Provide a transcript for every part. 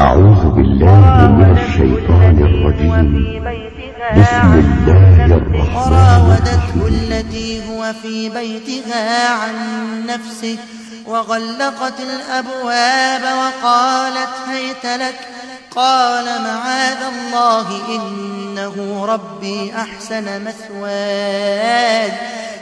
أعوذ بالله من الشيطان الرجيم. بسم الله الرحمن الرحيم. التي هو في بيتها عن نفسه وغلقت الأبواب وقالت هيت لك. قال معاذ الله إنه ربي أحسن مثواي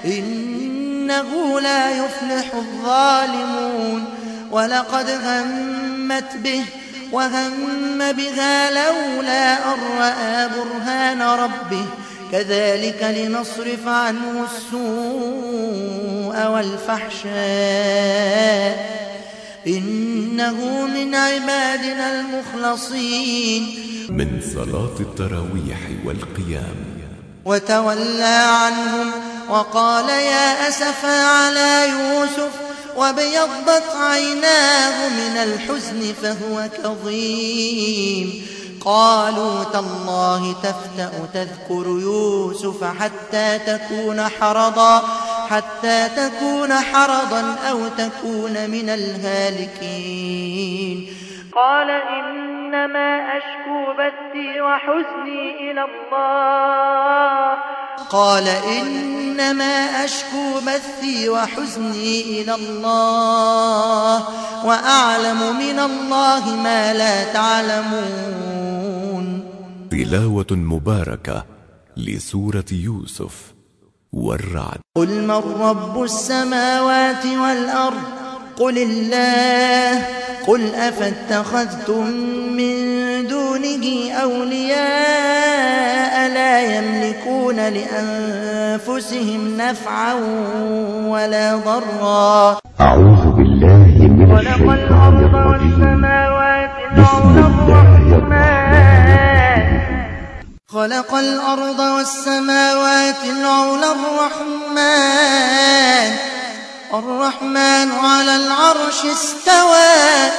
إنه لا يفلح الظالمون. ولقد همت به وهم بها لولا أن رأى برهان ربه كذلك لنصرف عنه السوء والفحشاء إنه من عبادنا المخلصين من صلاة التراويح والقيام. وتولى عنهم وقال يا أسفا على يوسف وابيضت عيناه من الحزن فهو كظيم. قالوا تالله تفتأ تذكر يوسف حتى تكون حرضا حتى تكون حرضا أو تكون من الهالكين. قال إنما أشكو بثي وحزني إلى الله. قال إنما أشكو بثي وحزني إلى الله وأعلم من الله ما لا تعلمون. تلاوة مباركة لسورة يوسف والرعد. قل من رب السماوات والأرض؟ قل الله. قل أفاتخذتم من دونه أولياء؟ يملكون لأنفسهم نفعا ولا ضرا. أعوذ بالله من الشيطان الرجيم. بسم الله الرحمن. خلق الأرض والسماوات العلى الرحمن. الرحمن على العرش استوى.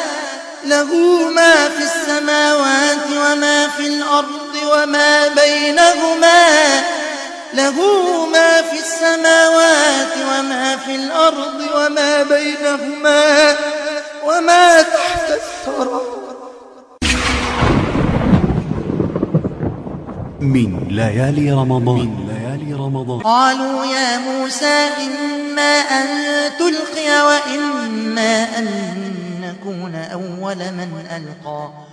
له ما في السماوات وما في الأرض وما بينهما. له ما في السماوات وما في الأرض وما بينهما وما تحت الثرى. من ليالي رمضان. من ليالي رمضان. قالوا يا موسى إما أن تلقي وإما أن نكون أول من ألقى.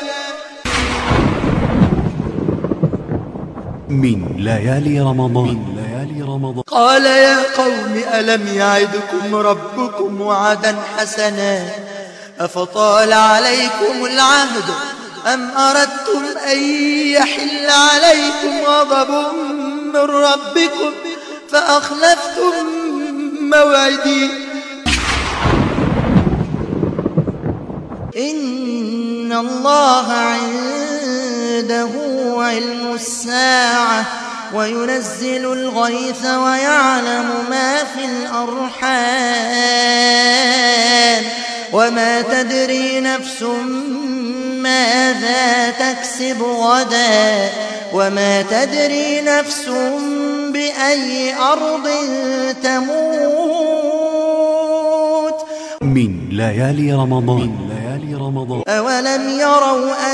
من ليالي رمضان. من ليالي رمضان. قال يا قوم ألم يعدكم ربكم وعدا حسنا؟ أفطال عليكم العهد أم أردتم أن يحل عليكم غضب من ربكم فأخلفتم موعدي؟ إن الله عنده علم الساعة وينزل الغيث ويعلم ما في الأرحام وما تدري نفس ماذا تكسب غدا وما تدري نفس بأي أرض تموت من ليالي رمضان. من ليالي رمضان أولم يروا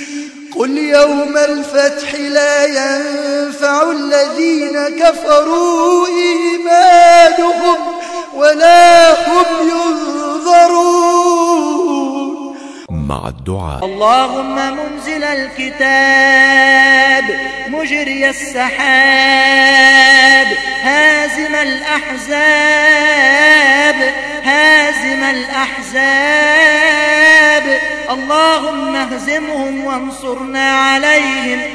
قل يوم الفتح لا ينفع الذين كفروا إيمانهم ولا هم ينظرون. مع الدعاء. اللهم منزل الكتاب مجري السحاب هازم الأحزاب هازم الأحزاب. اللهم اهزمهم وانصرنا عليهم.